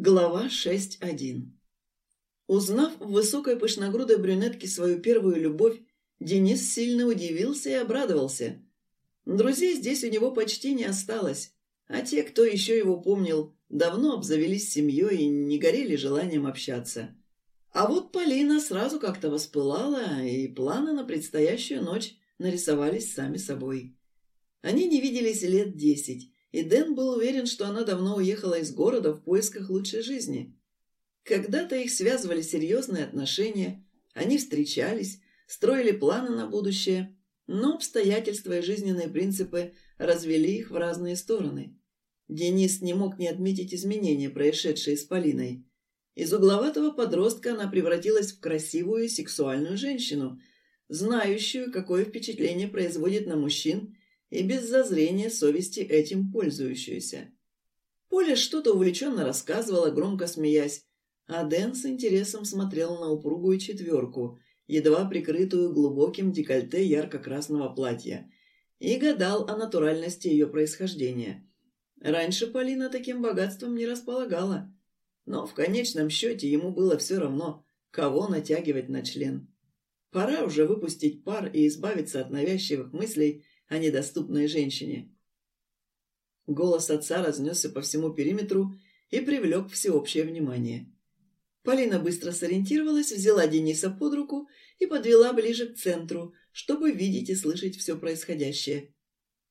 Глава 6.1 Узнав в высокой пышногрудой брюнетке свою первую любовь, Денис сильно удивился и обрадовался. Друзей здесь у него почти не осталось, а те, кто еще его помнил, давно обзавелись семьей и не горели желанием общаться. А вот Полина сразу как-то воспылала, и планы на предстоящую ночь нарисовались сами собой. Они не виделись лет десять, и Дэн был уверен, что она давно уехала из города в поисках лучшей жизни. Когда-то их связывали серьезные отношения, они встречались, строили планы на будущее, но обстоятельства и жизненные принципы развели их в разные стороны. Денис не мог не отметить изменения, происшедшие с Полиной. Из угловатого подростка она превратилась в красивую сексуальную женщину, знающую, какое впечатление производит на мужчин и без зазрения совести этим пользующуюся. Поля что-то увлеченно рассказывала, громко смеясь, а Дэн с интересом смотрел на упругую четверку, едва прикрытую глубоким декольте ярко-красного платья, и гадал о натуральности ее происхождения. Раньше Полина таким богатством не располагала, но в конечном счете ему было все равно, кого натягивать на член. Пора уже выпустить пар и избавиться от навязчивых мыслей а недоступной женщине. Голос отца разнесся по всему периметру и привлек всеобщее внимание. Полина быстро сориентировалась, взяла Дениса под руку и подвела ближе к центру, чтобы видеть и слышать все происходящее.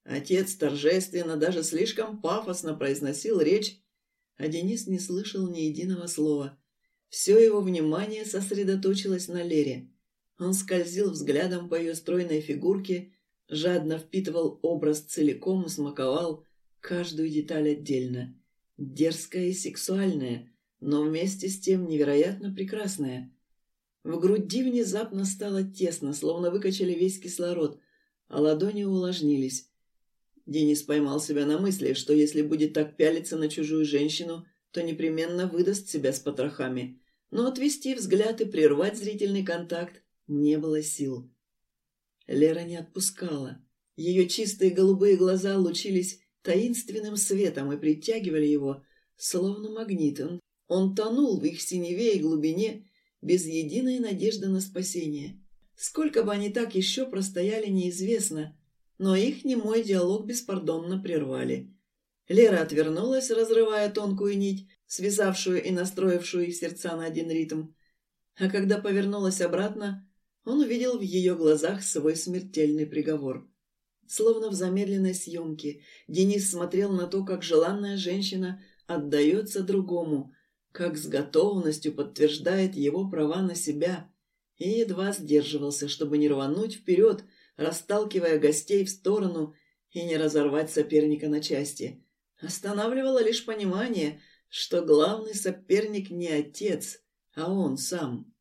Отец торжественно, даже слишком пафосно произносил речь, а Денис не слышал ни единого слова. Все его внимание сосредоточилось на Лере. Он скользил взглядом по ее стройной фигурке жадно впитывал образ целиком и смаковал каждую деталь отдельно. Дерзкая и сексуальная, но вместе с тем невероятно прекрасная. В груди внезапно стало тесно, словно выкачали весь кислород, а ладони увлажнились. Денис поймал себя на мысли, что если будет так пялиться на чужую женщину, то непременно выдаст себя с потрохами. Но отвести взгляд и прервать зрительный контакт не было сил. Лера не отпускала. Ее чистые голубые глаза лучились таинственным светом и притягивали его, словно магнит. Он, он тонул в их синеве и глубине, без единой надежды на спасение. Сколько бы они так еще простояли, неизвестно, но их немой диалог беспардонно прервали. Лера отвернулась, разрывая тонкую нить, связавшую и настроившую их сердца на один ритм. А когда повернулась обратно, он увидел в ее глазах свой смертельный приговор. Словно в замедленной съемке, Денис смотрел на то, как желанная женщина отдается другому, как с готовностью подтверждает его права на себя, и едва сдерживался, чтобы не рвануть вперед, расталкивая гостей в сторону и не разорвать соперника на части. Останавливало лишь понимание, что главный соперник не отец, а он сам.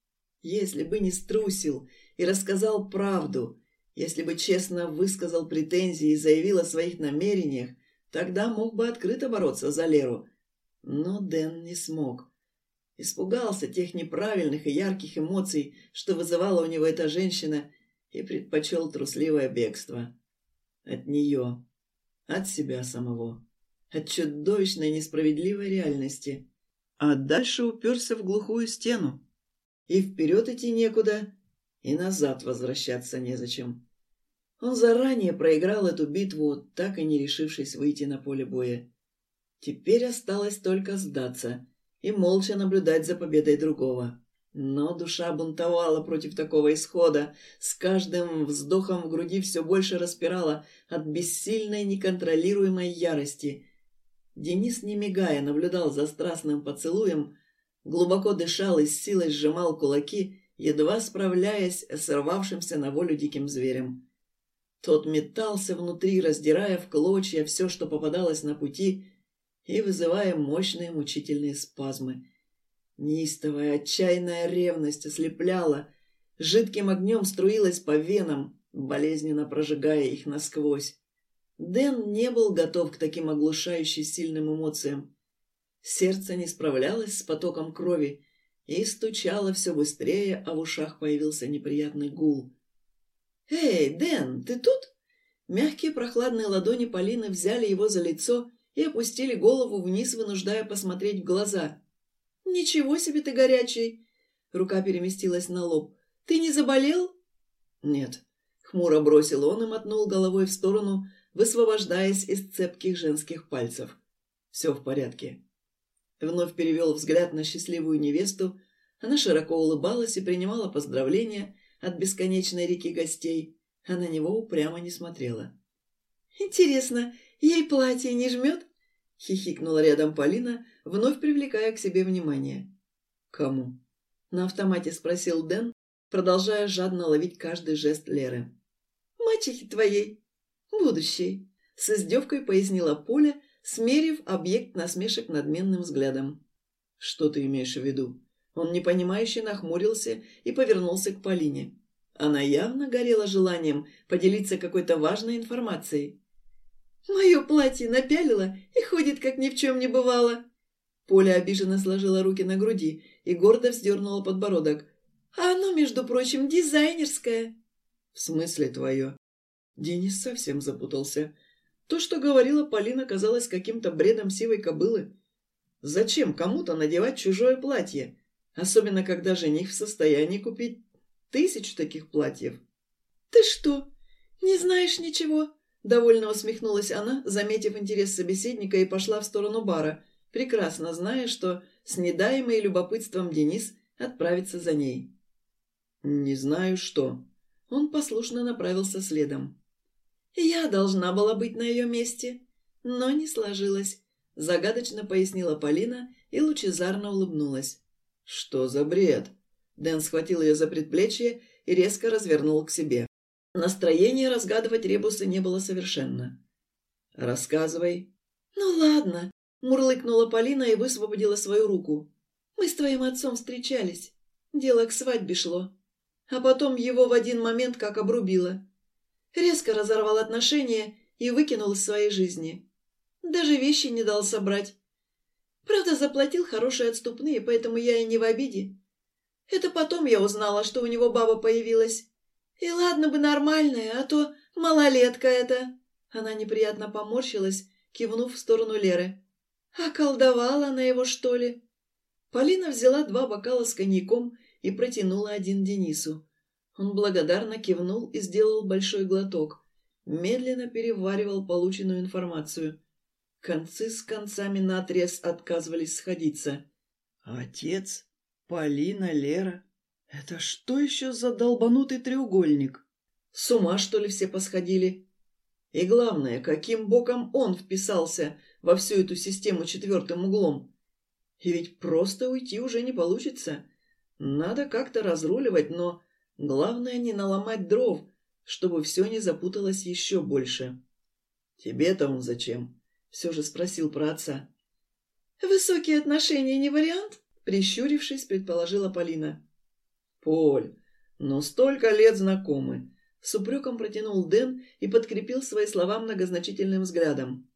Если бы не струсил и рассказал правду, если бы честно высказал претензии и заявил о своих намерениях, тогда мог бы открыто бороться за Леру. Но Дэн не смог. Испугался тех неправильных и ярких эмоций, что вызывала у него эта женщина, и предпочел трусливое бегство. От нее. От себя самого. От чудовищной несправедливой реальности. А дальше уперся в глухую стену. И вперед идти некуда, и назад возвращаться незачем. Он заранее проиграл эту битву, так и не решившись выйти на поле боя. Теперь осталось только сдаться и молча наблюдать за победой другого. Но душа бунтовала против такого исхода, с каждым вздохом в груди все больше распирала от бессильной неконтролируемой ярости. Денис, не мигая, наблюдал за страстным поцелуем, глубоко дышал и с силой сжимал кулаки, едва справляясь с рвавшимся на волю диким зверем. Тот метался внутри, раздирая в клочья все, что попадалось на пути, и вызывая мощные мучительные спазмы. Неистовая, отчаянная ревность ослепляла, жидким огнем струилась по венам, болезненно прожигая их насквозь. Дэн не был готов к таким оглушающе сильным эмоциям. Сердце не справлялось с потоком крови и стучало все быстрее, а в ушах появился неприятный гул. «Эй, Дэн, ты тут?» Мягкие прохладные ладони Полины взяли его за лицо и опустили голову вниз, вынуждая посмотреть в глаза. «Ничего себе ты горячий!» Рука переместилась на лоб. «Ты не заболел?» «Нет», — хмуро бросил он и мотнул головой в сторону, высвобождаясь из цепких женских пальцев. «Все в порядке». Вновь перевел взгляд на счастливую невесту. Она широко улыбалась и принимала поздравления от бесконечной реки гостей, а на него упрямо не смотрела. «Интересно, ей платье не жмет?» — хихикнула рядом Полина, вновь привлекая к себе внимание. «Кому?» — на автомате спросил Дэн, продолжая жадно ловить каждый жест Леры. «Мачехи твоей, будущей», — с издевкой пояснила Поля, смерив объект насмешек надменным взглядом. «Что ты имеешь в виду?» Он непонимающе нахмурился и повернулся к Полине. Она явно горела желанием поделиться какой-то важной информацией. Мое платье напялила и ходит, как ни в чем не бывало. Поля обиженно сложила руки на груди и гордо вздернула подбородок. А оно, между прочим, дизайнерское. В смысле твое? Денис совсем запутался. То, что говорила Полина, казалось каким-то бредом сивой кобылы. Зачем кому-то надевать чужое платье? Особенно, когда жених в состоянии купить тысячу таких платьев. «Ты что, не знаешь ничего?» Довольно усмехнулась она, заметив интерес собеседника, и пошла в сторону бара, прекрасно зная, что с недаемой любопытством Денис отправится за ней. «Не знаю что». Он послушно направился следом. «Я должна была быть на ее месте, но не сложилось», — загадочно пояснила Полина и лучезарно улыбнулась. «Что за бред?» Дэн схватил ее за предплечье и резко развернул к себе. Настроения разгадывать ребусы не было совершенно. «Рассказывай». «Ну ладно», — мурлыкнула Полина и высвободила свою руку. «Мы с твоим отцом встречались. Дело к свадьбе шло. А потом его в один момент как обрубило. Резко разорвал отношения и выкинул из своей жизни. Даже вещи не дал собрать. Правда, заплатил хорошие отступные, поэтому я и не в обиде. Это потом я узнала, что у него баба появилась. И ладно бы нормальная, а то малолетка это. Она неприятно поморщилась, кивнув в сторону Леры. А колдовала она его, что ли? Полина взяла два бокала с коньяком и протянула один Денису. Он благодарно кивнул и сделал большой глоток. Медленно переваривал полученную информацию. Концы с концами наотрез отказывались сходиться. «Отец? Полина, Лера? Это что еще за долбанутый треугольник? С ума, что ли, все посходили? И главное, каким боком он вписался во всю эту систему четвертым углом? И ведь просто уйти уже не получится. Надо как-то разруливать, но главное не наломать дров, чтобы все не запуталось еще больше. «Тебе-то он зачем?» — все же спросил про отца. «Высокие отношения не вариант?» — прищурившись, предположила Полина. «Поль, но столько лет знакомы!» С упреком протянул Дэн и подкрепил свои слова многозначительным взглядом.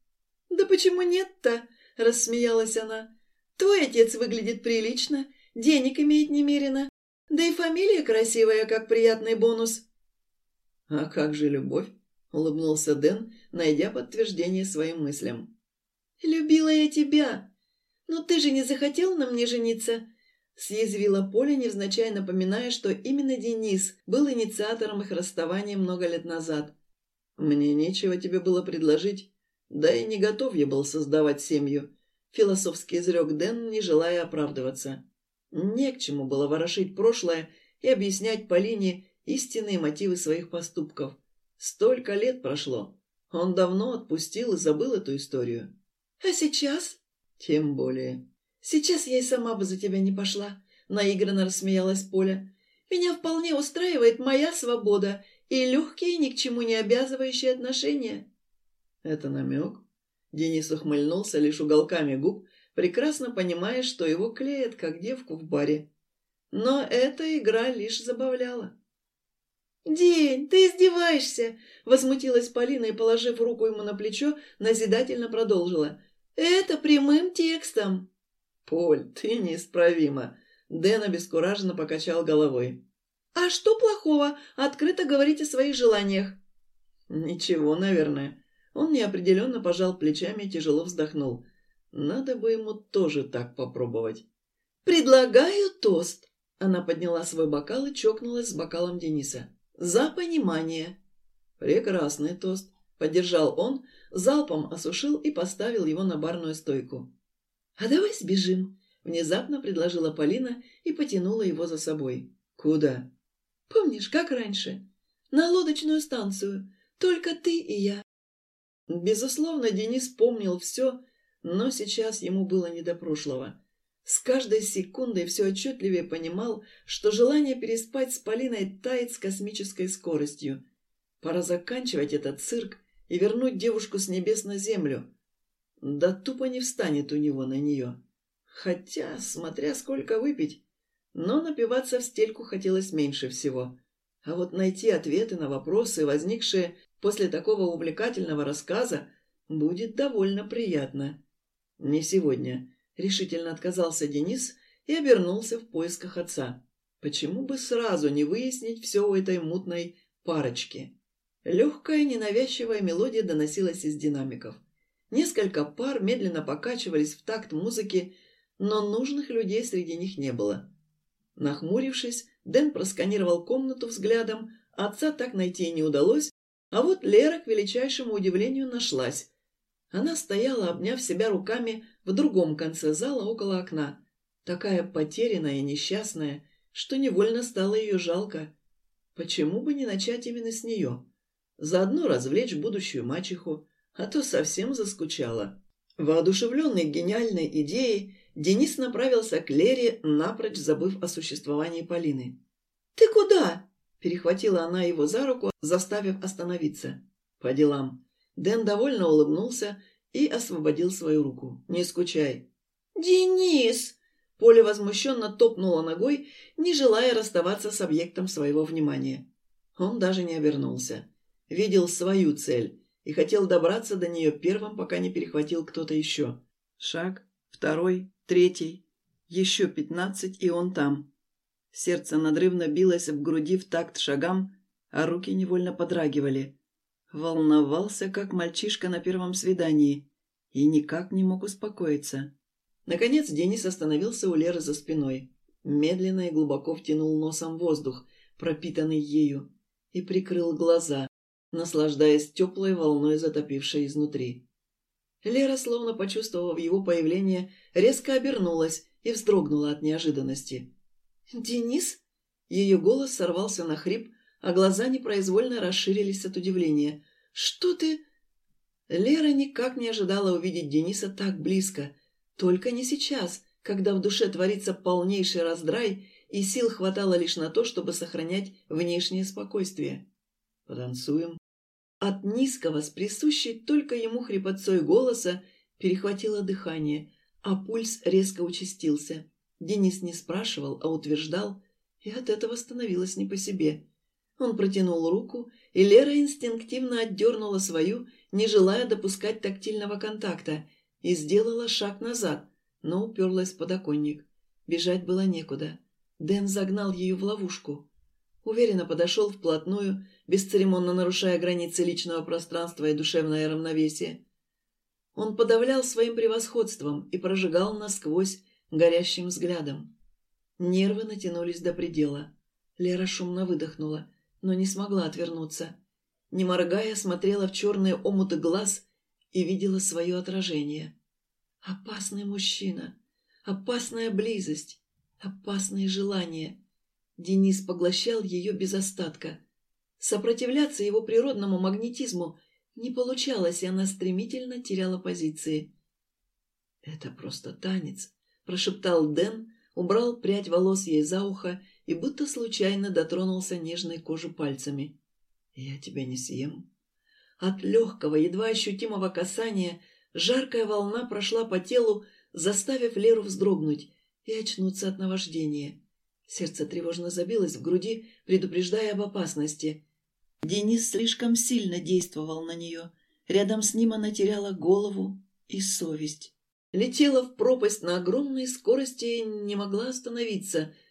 «Да почему нет-то?» – рассмеялась она. «Твой отец выглядит прилично, денег имеет немерено, да и фамилия красивая, как приятный бонус». «А как же любовь?» – улыбнулся Дэн, найдя подтверждение своим мыслям. «Любила я тебя. Но ты же не захотел на мне жениться?» Съязвила Поля, невзначай напоминая, что именно Денис был инициатором их расставания много лет назад. «Мне нечего тебе было предложить, да и не готов я был создавать семью», философски изрек Дэн, не желая оправдываться. Не к чему было ворошить прошлое и объяснять Полине истинные мотивы своих поступков. Столько лет прошло. Он давно отпустил и забыл эту историю. «А сейчас?» «Тем более». «Сейчас я и сама бы за тебя не пошла», — наигранно рассмеялась Поля. «Меня вполне устраивает моя свобода и легкие, ни к чему не обязывающие отношения». «Это намек?» Денис ухмыльнулся лишь уголками губ, прекрасно понимая, что его клеят, как девку в баре. Но эта игра лишь забавляла. «День, ты издеваешься!» — возмутилась Полина и, положив руку ему на плечо, назидательно продолжила. «Это прямым текстом!» «Поль, ты неисправима!» Дэн обескураженно покачал головой. «А что плохого? Открыто говорить о своих желаниях». «Ничего, наверное». Он неопределенно пожал плечами и тяжело вздохнул. «Надо бы ему тоже так попробовать». «Предлагаю тост!» Она подняла свой бокал и чокнулась с бокалом Дениса. «За понимание!» «Прекрасный тост!» — поддержал он, залпом осушил и поставил его на барную стойку. «А давай сбежим!» — внезапно предложила Полина и потянула его за собой. «Куда?» «Помнишь, как раньше? На лодочную станцию. Только ты и я». Безусловно, Денис помнил все, но сейчас ему было не до прошлого. С каждой секундой все отчетливее понимал, что желание переспать с Полиной тает с космической скоростью. Пора заканчивать этот цирк и вернуть девушку с небес на землю. Да тупо не встанет у него на нее. Хотя, смотря сколько выпить, но напиваться в стельку хотелось меньше всего. А вот найти ответы на вопросы, возникшие после такого увлекательного рассказа, будет довольно приятно. Не сегодня. Решительно отказался Денис и обернулся в поисках отца. Почему бы сразу не выяснить все у этой мутной парочки? Легкая ненавязчивая мелодия доносилась из динамиков. Несколько пар медленно покачивались в такт музыки, но нужных людей среди них не было. Нахмурившись, Дэн просканировал комнату взглядом, отца так найти и не удалось, а вот Лера, к величайшему удивлению, нашлась. Она стояла, обняв себя руками в другом конце зала около окна, такая потерянная и несчастная, что невольно стало ее жалко. Почему бы не начать именно с нее? Заодно развлечь будущую мачеху, а то совсем заскучала. Воодушевленный гениальной идеей, Денис направился к Лере, напрочь забыв о существовании Полины. «Ты куда?» – перехватила она его за руку, заставив остановиться. «По делам». Дэн довольно улыбнулся и освободил свою руку. «Не скучай». «Денис!» Поля возмущенно топнула ногой, не желая расставаться с объектом своего внимания. Он даже не обернулся. Видел свою цель и хотел добраться до нее первым, пока не перехватил кто-то еще. Шаг, второй, третий, еще пятнадцать, и он там. Сердце надрывно билось в груди в такт шагам, а руки невольно подрагивали. Волновался, как мальчишка на первом свидании, и никак не мог успокоиться. Наконец Денис остановился у Леры за спиной. Медленно и глубоко втянул носом воздух, пропитанный ею, и прикрыл глаза, наслаждаясь теплой волной, затопившей изнутри. Лера, словно почувствовав его появление, резко обернулась и вздрогнула от неожиданности. «Денис?» Ее голос сорвался на хрип, а глаза непроизвольно расширились от удивления. «Что ты...» Лера никак не ожидала увидеть Дениса так близко. Только не сейчас, когда в душе творится полнейший раздрай, и сил хватало лишь на то, чтобы сохранять внешнее спокойствие. «Потанцуем?» От низкого, с присущей только ему хрипотцой голоса, перехватило дыхание, а пульс резко участился. Денис не спрашивал, а утверждал, и от этого становилось не по себе. Он протянул руку, и Лера инстинктивно отдернула свою, не желая допускать тактильного контакта, и сделала шаг назад, но уперлась в подоконник. Бежать было некуда. Дэн загнал ее в ловушку. Уверенно подошел вплотную, бесцеремонно нарушая границы личного пространства и душевное равновесие. Он подавлял своим превосходством и прожигал насквозь горящим взглядом. Нервы натянулись до предела. Лера шумно выдохнула но не смогла отвернуться. Не моргая, смотрела в черные омуты глаз и видела свое отражение. Опасный мужчина, опасная близость, опасные желания. Денис поглощал ее без остатка. Сопротивляться его природному магнетизму не получалось, и она стремительно теряла позиции. «Это просто танец», – прошептал Дэн, убрал прядь волос ей за ухо и будто случайно дотронулся нежной кожи пальцами. «Я тебя не съем». От легкого, едва ощутимого касания жаркая волна прошла по телу, заставив Леру вздрогнуть и очнуться от наваждения. Сердце тревожно забилось в груди, предупреждая об опасности. Денис слишком сильно действовал на нее. Рядом с ним она теряла голову и совесть. Летела в пропасть на огромной скорости и не могла остановиться –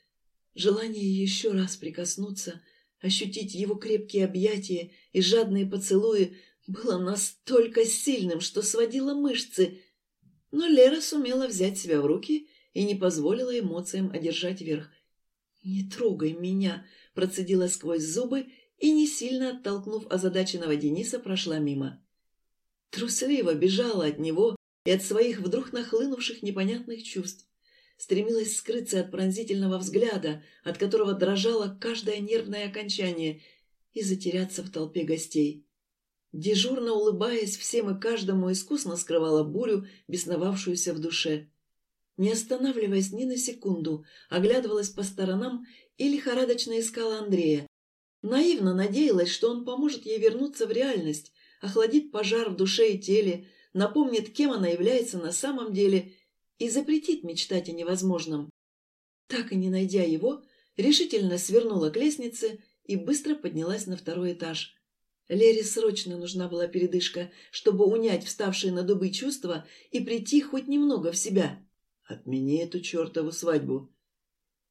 Желание еще раз прикоснуться, ощутить его крепкие объятия и жадные поцелуи было настолько сильным, что сводило мышцы. Но Лера сумела взять себя в руки и не позволила эмоциям одержать верх. «Не трогай меня!» – процедила сквозь зубы и, не сильно оттолкнув озадаченного Дениса, прошла мимо. Трусливо бежала от него и от своих вдруг нахлынувших непонятных чувств. Стремилась скрыться от пронзительного взгляда, от которого дрожало каждое нервное окончание, и затеряться в толпе гостей. Дежурно улыбаясь всем и каждому, искусно скрывала бурю, бесновавшуюся в душе. Не останавливаясь ни на секунду, оглядывалась по сторонам и лихорадочно искала Андрея. Наивно надеялась, что он поможет ей вернуться в реальность, охладит пожар в душе и теле, напомнит, кем она является на самом деле и запретит мечтать о невозможном. Так и не найдя его, решительно свернула к лестнице и быстро поднялась на второй этаж. Лере срочно нужна была передышка, чтобы унять вставшие на дубы чувства и прийти хоть немного в себя. «Отмени эту чертову свадьбу!»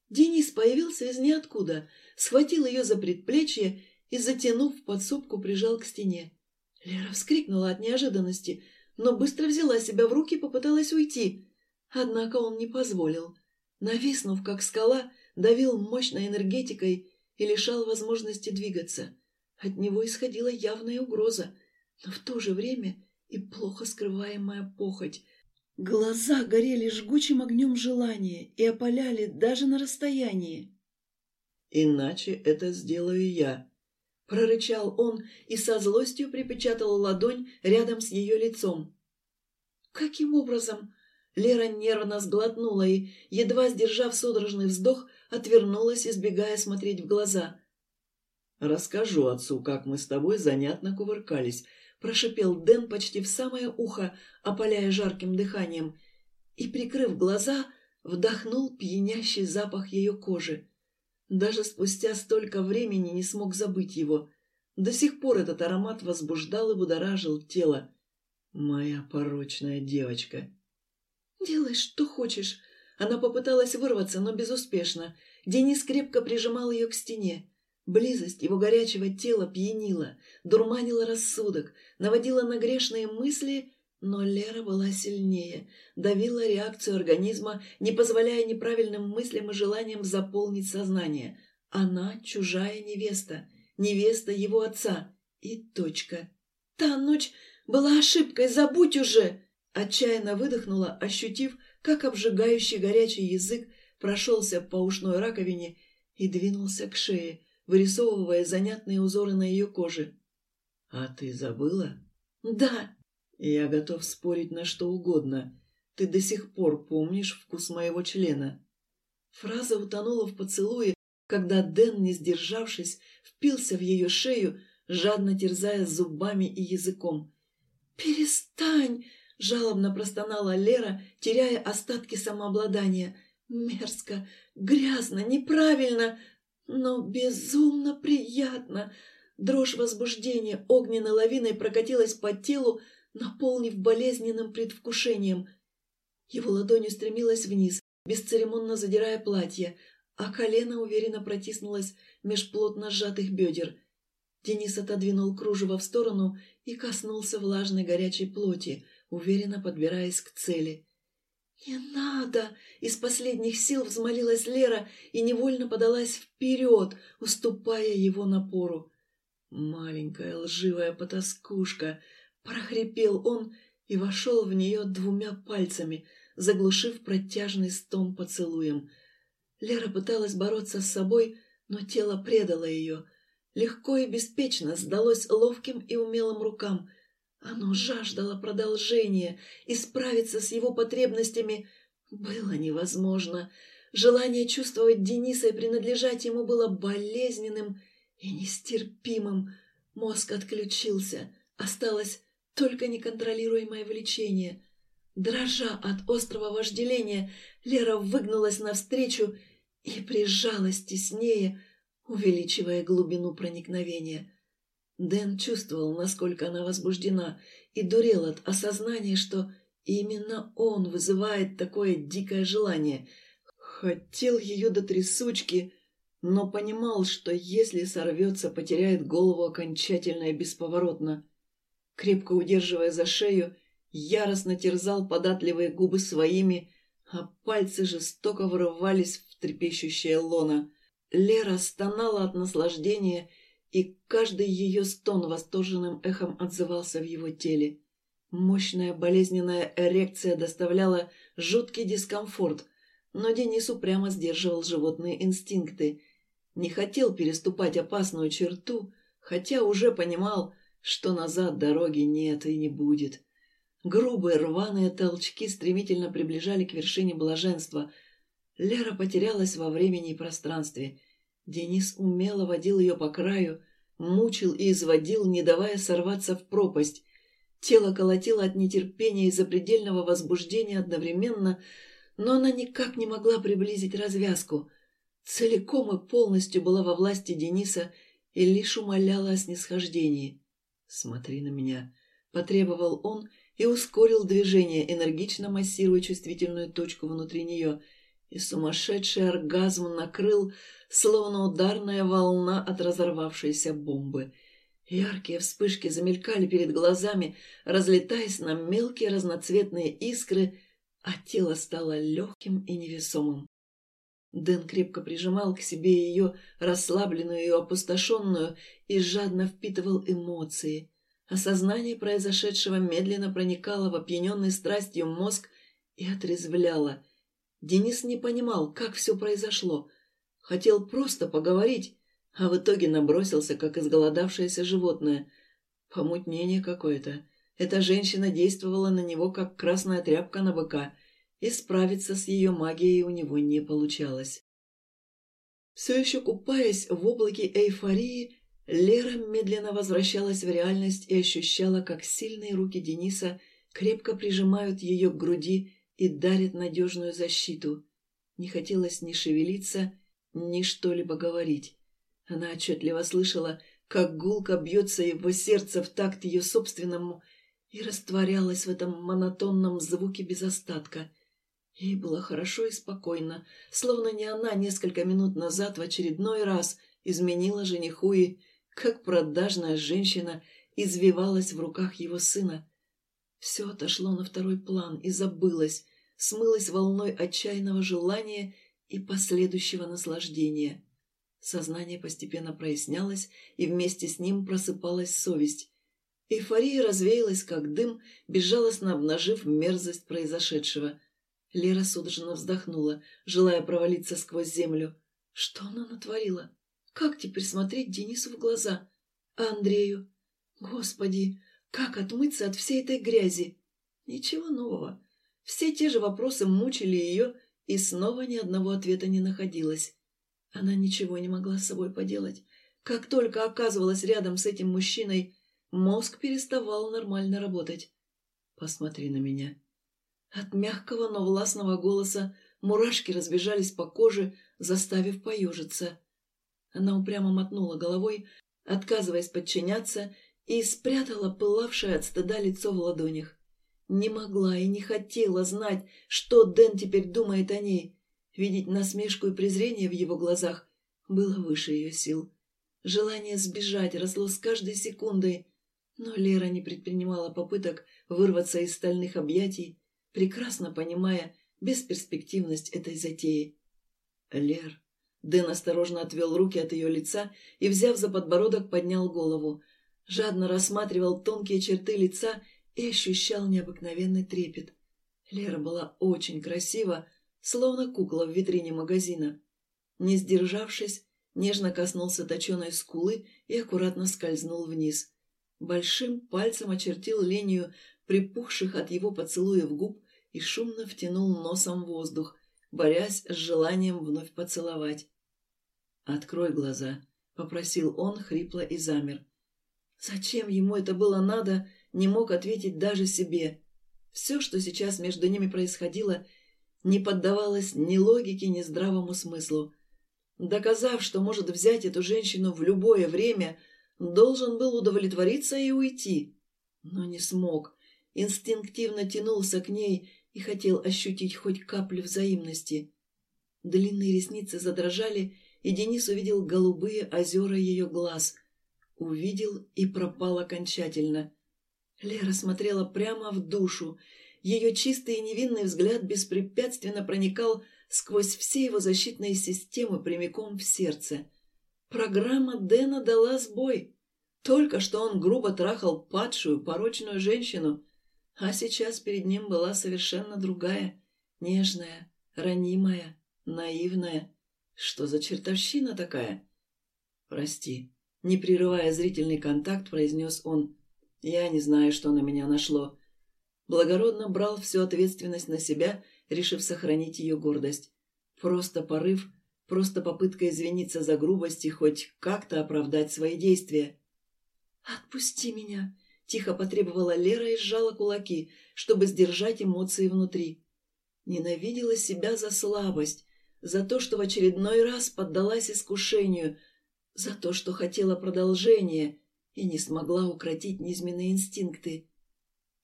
Денис появился из ниоткуда, схватил ее за предплечье и, затянув подсобку, прижал к стене. Лера вскрикнула от неожиданности, но быстро взяла себя в руки и попыталась уйти. Однако он не позволил. Нависнув, как скала, давил мощной энергетикой и лишал возможности двигаться. От него исходила явная угроза, но в то же время и плохо скрываемая похоть. Глаза горели жгучим огнем желания и опаляли даже на расстоянии. «Иначе это сделаю я», — прорычал он и со злостью припечатал ладонь рядом с ее лицом. «Каким образом?» Лера нервно сглотнула и, едва сдержав судорожный вздох, отвернулась, избегая смотреть в глаза. «Расскажу отцу, как мы с тобой занятно кувыркались», — прошипел Дэн почти в самое ухо, опаляя жарким дыханием, и, прикрыв глаза, вдохнул пьянящий запах ее кожи. Даже спустя столько времени не смог забыть его. До сих пор этот аромат возбуждал и будоражил тело. «Моя порочная девочка!» «Делай, что хочешь!» Она попыталась вырваться, но безуспешно. Денис крепко прижимал ее к стене. Близость его горячего тела пьянила, дурманила рассудок, наводила на грешные мысли, но Лера была сильнее, давила реакцию организма, не позволяя неправильным мыслям и желаниям заполнить сознание. Она чужая невеста, невеста его отца. И точка. Та ночь была ошибкой, забудь уже! Отчаянно выдохнула, ощутив, как обжигающий горячий язык прошелся по ушной раковине и двинулся к шее, вырисовывая занятные узоры на ее коже. «А ты забыла?» «Да». «Я готов спорить на что угодно. Ты до сих пор помнишь вкус моего члена». Фраза утонула в поцелуе, когда Дэн, не сдержавшись, впился в ее шею, жадно терзая зубами и языком. «Перестань!» Жалобно простонала Лера, теряя остатки самообладания. Мерзко, грязно, неправильно, но безумно приятно. Дрожь возбуждения огненной лавиной прокатилась по телу, наполнив болезненным предвкушением. Его ладонь устремилась вниз, бесцеремонно задирая платье, а колено уверенно протиснулось меж плотно сжатых бедер. Денис отодвинул кружево в сторону и коснулся влажной горячей плоти – уверенно подбираясь к цели. «Не надо!» — из последних сил взмолилась Лера и невольно подалась вперед, уступая его напору. «Маленькая лживая потаскушка!» — прохрипел он и вошел в нее двумя пальцами, заглушив протяжный стон поцелуем. Лера пыталась бороться с собой, но тело предало ее. Легко и беспечно сдалось ловким и умелым рукам — оно жаждало продолжения, и справиться с его потребностями было невозможно. Желание чувствовать Дениса и принадлежать ему было болезненным и нестерпимым. Мозг отключился, осталось только неконтролируемое влечение. Дрожа от острого вожделения, Лера выгнулась навстречу и прижалась теснее, увеличивая глубину проникновения. Дэн чувствовал, насколько она возбуждена, и дурел от осознания, что именно он вызывает такое дикое желание. Хотел ее до трясучки, но понимал, что если сорвется, потеряет голову окончательно и бесповоротно. Крепко удерживая за шею, яростно терзал податливые губы своими, а пальцы жестоко врывались в трепещущее лоно. Лера стонала от наслаждения, и каждый ее стон восторженным эхом отзывался в его теле. Мощная болезненная эрекция доставляла жуткий дискомфорт, но Денис упрямо сдерживал животные инстинкты. Не хотел переступать опасную черту, хотя уже понимал, что назад дороги нет и не будет. Грубые рваные толчки стремительно приближали к вершине блаженства. Лера потерялась во времени и пространстве. Денис умело водил ее по краю, мучил и изводил, не давая сорваться в пропасть. Тело колотило от нетерпения и запредельного возбуждения одновременно, но она никак не могла приблизить развязку. Целиком и полностью была во власти Дениса и лишь умоляла о снисхождении. «Смотри на меня», — потребовал он и ускорил движение, энергично массируя чувствительную точку внутри нее, и сумасшедший оргазм накрыл, словно ударная волна от разорвавшейся бомбы. Яркие вспышки замелькали перед глазами, разлетаясь на мелкие разноцветные искры, а тело стало легким и невесомым. Дэн крепко прижимал к себе ее расслабленную и опустошенную и жадно впитывал эмоции. Осознание произошедшего медленно проникало в опьяненный страстью мозг и отрезвляло. Денис не понимал, как все произошло. Хотел просто поговорить, а в итоге набросился, как изголодавшееся животное. Помутнение какое-то. Эта женщина действовала на него, как красная тряпка на быка, и справиться с ее магией у него не получалось. Все еще купаясь в облаке эйфории, Лера медленно возвращалась в реальность и ощущала, как сильные руки Дениса крепко прижимают ее к груди и дарят надежную защиту. Не хотелось ни шевелиться, ни что-либо говорить. Она отчетливо слышала, как гулко бьется его сердце в такт ее собственному, и растворялась в этом монотонном звуке без остатка. Ей было хорошо и спокойно, словно не она несколько минут назад в очередной раз изменила жениху и, как продажная женщина, извивалась в руках его сына. Все отошло на второй план и забылось, смылось волной отчаянного желания и последующего наслаждения. Сознание постепенно прояснялось, и вместе с ним просыпалась совесть. Эйфория развеялась, как дым, безжалостно обнажив мерзость произошедшего. Лера судорожно вздохнула, желая провалиться сквозь землю. Что она натворила? Как теперь смотреть Денису в глаза? А Андрею? Господи, как отмыться от всей этой грязи? Ничего нового. Все те же вопросы мучили ее, и снова ни одного ответа не находилось. Она ничего не могла с собой поделать. Как только оказывалась рядом с этим мужчиной, Мозг переставал нормально работать. «Посмотри на меня». От мягкого, но властного голоса мурашки разбежались по коже, заставив поежиться. Она упрямо мотнула головой, отказываясь подчиняться, и спрятала пылавшее от стыда лицо в ладонях. Не могла и не хотела знать, что Дэн теперь думает о ней. Видеть насмешку и презрение в его глазах было выше ее сил. Желание сбежать росло с каждой секундой, но Лера не предпринимала попыток вырваться из стальных объятий, прекрасно понимая бесперспективность этой затеи. «Лер...» Дэн осторожно отвел руки от ее лица и, взяв за подбородок, поднял голову. Жадно рассматривал тонкие черты лица и ощущал необыкновенный трепет. Лера была очень красива, словно кукла в витрине магазина. Не сдержавшись, нежно коснулся точеной скулы и аккуратно скользнул вниз. Большим пальцем очертил линию припухших от его поцелуев губ и шумно втянул носом воздух, борясь с желанием вновь поцеловать. «Открой глаза», — попросил он хрипло и замер. Зачем ему это было надо, не мог ответить даже себе. Все, что сейчас между ними происходило, не поддавалось ни логике, ни здравому смыслу. Доказав, что может взять эту женщину в любое время, Должен был удовлетвориться и уйти, но не смог. Инстинктивно тянулся к ней и хотел ощутить хоть каплю взаимности. Длинные ресницы задрожали, и Денис увидел голубые озера ее глаз. Увидел и пропал окончательно. Лера смотрела прямо в душу, Ее чистый и невинный взгляд беспрепятственно проникал сквозь все его защитные системы прямиком в сердце. Программа Дэна дала сбой. Только что он грубо трахал падшую, порочную женщину, а сейчас перед ним была совершенно другая, нежная, ранимая, наивная. Что за чертовщина такая? «Прости», — не прерывая зрительный контакт, произнес он. «Я не знаю, что на меня нашло благородно брал всю ответственность на себя, решив сохранить ее гордость. Просто порыв, просто попытка извиниться за грубость и хоть как-то оправдать свои действия. «Отпусти меня!» — тихо потребовала Лера и сжала кулаки, чтобы сдержать эмоции внутри. Ненавидела себя за слабость, за то, что в очередной раз поддалась искушению, за то, что хотела продолжения и не смогла укротить низменные инстинкты.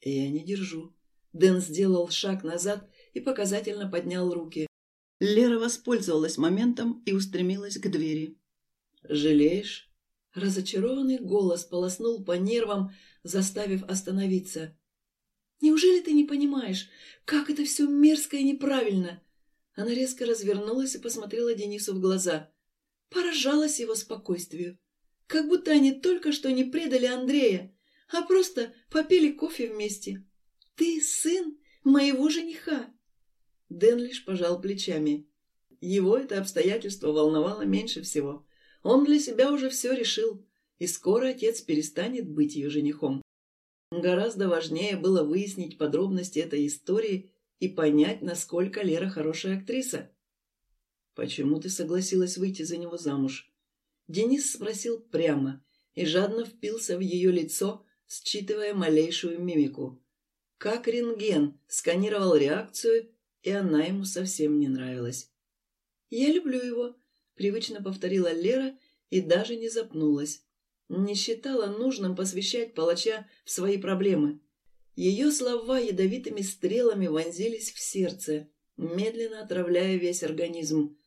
«Я не держу». Дэн сделал шаг назад и показательно поднял руки. Лера воспользовалась моментом и устремилась к двери. «Жалеешь?» Разочарованный голос полоснул по нервам, заставив остановиться. «Неужели ты не понимаешь, как это все мерзко и неправильно?» Она резко развернулась и посмотрела Денису в глаза. Поражалась его спокойствию. Как будто они только что не предали Андрея, а просто попили кофе вместе. Ты сын моего жениха. Дэн лишь пожал плечами. Его это обстоятельство волновало меньше всего. Он для себя уже все решил, и скоро отец перестанет быть ее женихом. Гораздо важнее было выяснить подробности этой истории и понять, насколько Лера хорошая актриса. «Почему ты согласилась выйти за него замуж?» Денис спросил прямо и жадно впился в ее лицо, считывая малейшую мимику. Как рентген сканировал реакцию, и она ему совсем не нравилась. «Я люблю его», — привычно повторила Лера и даже не запнулась. Не считала нужным посвящать палача в свои проблемы. Ее слова ядовитыми стрелами вонзились в сердце, медленно отравляя весь организм.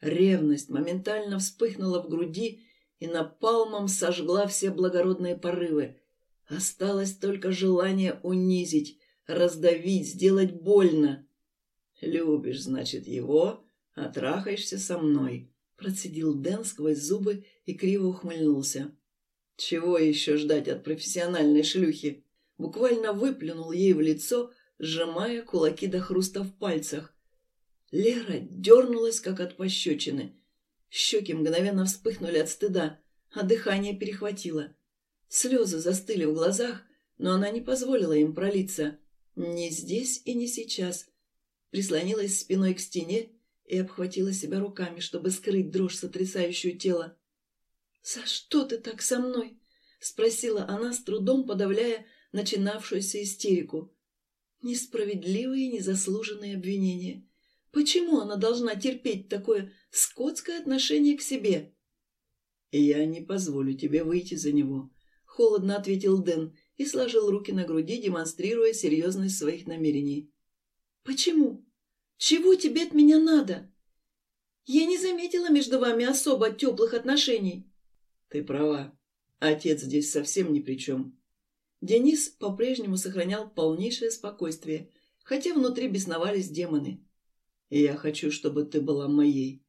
Ревность моментально вспыхнула в груди и напалмом сожгла все благородные порывы. Осталось только желание унизить, раздавить, сделать больно. «Любишь, значит, его, а трахаешься со мной», — процедил Дэн сквозь зубы и криво ухмыльнулся. «Чего еще ждать от профессиональной шлюхи?» Буквально выплюнул ей в лицо, сжимая кулаки до хруста в пальцах. Лера дернулась, как от пощечины. Щеки мгновенно вспыхнули от стыда, а дыхание перехватило. Слезы застыли в глазах, но она не позволила им пролиться. Не здесь и не сейчас. Прислонилась спиной к стене и обхватила себя руками, чтобы скрыть дрожь, сотрясающую тело. «За что ты так со мной?» — спросила она, с трудом подавляя начинавшуюся истерику. Несправедливые незаслуженные обвинения. Почему она должна терпеть такое скотское отношение к себе? «Я не позволю тебе выйти за него», холодно ответил Дэн и сложил руки на груди, демонстрируя серьезность своих намерений. «Почему? Чего тебе от меня надо? Я не заметила между вами особо теплых отношений». «Ты права. Отец здесь совсем ни при чем». Денис по-прежнему сохранял полнейшее спокойствие, хотя внутри бесновались демоны. «И я хочу, чтобы ты была моей».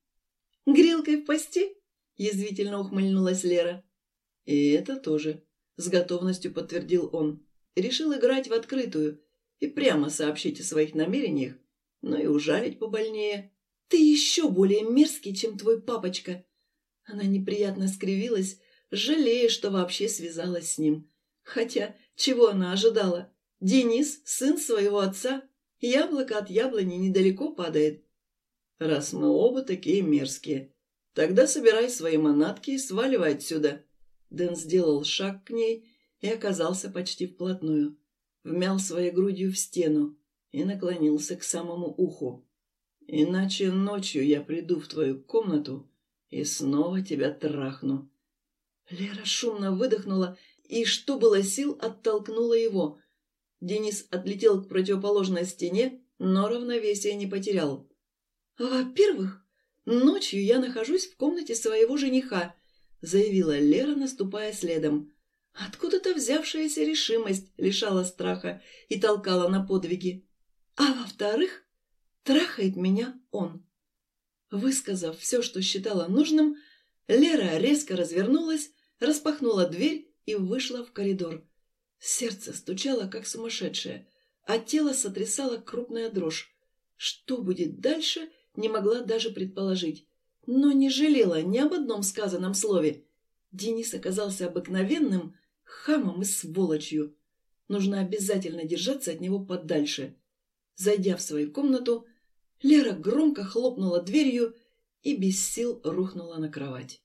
«Грелкой в пости?» — язвительно ухмыльнулась Лера. «И это тоже», с готовностью подтвердил он. Решил играть в открытую и прямо сообщить о своих намерениях, но и ужалить побольнее. «Ты еще более мерзкий, чем твой папочка!» Она неприятно скривилась, жалея, что вообще связалась с ним. Хотя, чего она ожидала? Денис, сын своего отца, яблоко от яблони недалеко падает. Раз мы оба такие мерзкие, тогда собирай свои манатки и сваливай отсюда. Дэн сделал шаг к ней и оказался почти вплотную. Вмял своей грудью в стену и наклонился к самому уху. «Иначе ночью я приду в твою комнату и снова тебя трахну». Лера шумно выдохнула и, что было сил, оттолкнула его. Денис отлетел к противоположной стене, но равновесие не потерял. «Во-первых, ночью я нахожусь в комнате своего жениха», — заявила Лера, наступая следом. Откуда-то взявшаяся решимость лишала страха и толкала на подвиги. А во-вторых, трахает меня он. Высказав все, что считала нужным, Лера резко развернулась, распахнула дверь и вышла в коридор. Сердце стучало, как сумасшедшее, а тело сотрясало крупная дрожь. Что будет дальше, не могла даже предположить. Но не жалела ни об одном сказанном слове. Денис оказался обыкновенным хамом и сволочью. Нужно обязательно держаться от него подальше. Зайдя в свою комнату, Лера громко хлопнула дверью и без сил рухнула на кровать.